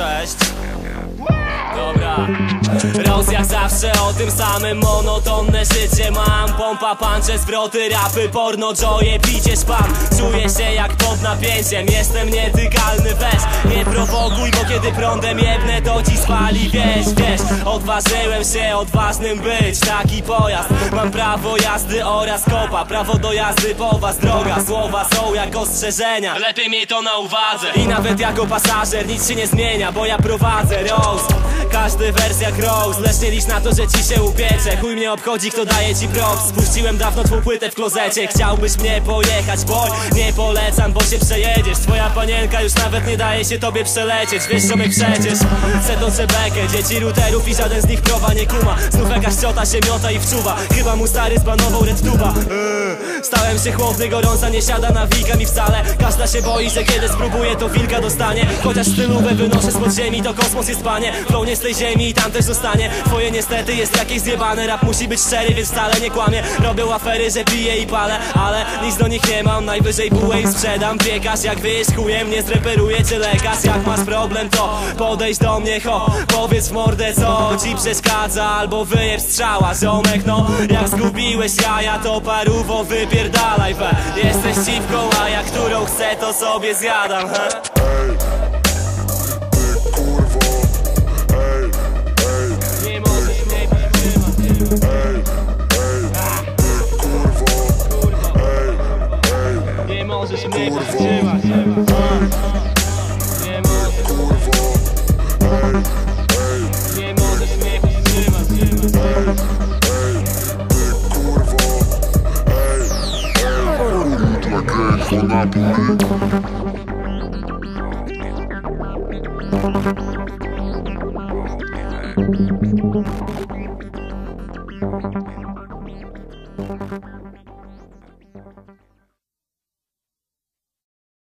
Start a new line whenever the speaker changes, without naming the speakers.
trust Roz jak zawsze o tym samym monotonne życie mam. Pompa, puncze, zwroty, rapy, porno, joye, picie, szpam Czuję się jak pod napięciem, jestem nietykalny weź. Nie prowokuj, bo kiedy prądem jebnę to ci spali, wiesz, wiesz. Odważyłem się odważnym być, taki pojazd. Mam prawo jazdy oraz kopa, prawo do jazdy po was. Droga Słowa są jak ostrzeżenia, lepiej miej to na uwadze. I nawet jako pasażer nic się nie zmienia, bo ja prowadzę Rose każdy wers jak Rose Lecz licz na to, że ci się upiecze. Chuj mnie obchodzi, kto daje ci props. Spuściłem dawno twą płytę w klozecie. Chciałbyś mnie pojechać, boy Nie polecam, bo się przejedziesz. Twoja panienka już nawet nie daje się tobie przelecieć. Wiesz co my przecież? To bekę, dzieci routerów i żaden z nich prowa nie kuma. Znów jakaś ciota się miota i wczuwa. Chyba mu stary zbanował redtuba Eee, Stałem się chłodny, gorąca nie siada na wika mi wcale Każda się boi, że kiedy spróbuje to wilka dostanie. Chociaż stylówę wynoszę spod ziemi, to kosmos jest panie. Flow nie z tej ziemi i tam też zostanie. Twoje niestety jest jakieś zjebane. Rap musi być szczery, więc wcale nie kłamie. Robią afery, że piję i palę Ale nic do nich nie mam, najwyżej bułę im sprzedam. Piekarz jak wyjść chujem, nie zreperuję cię lekarz. Jak masz problem to podejdź do mnie ho. Powiedz w mordę co ci przeszkadza Albo wyjeb strzała. Ziomek no Jak zgubiłeś jaja to paruwo wypierdalaj we. Jesteś dziwką, a jak którą chcę to sobie zjadam he?
Ej, ty kurwo, ej, ej,
Nie możesz mnie wytrzymać
ej, ej, ty kurwo, ej, ej,
Nie możesz mnie powstrzymać Nie możesz,
kurwo, Куда пули?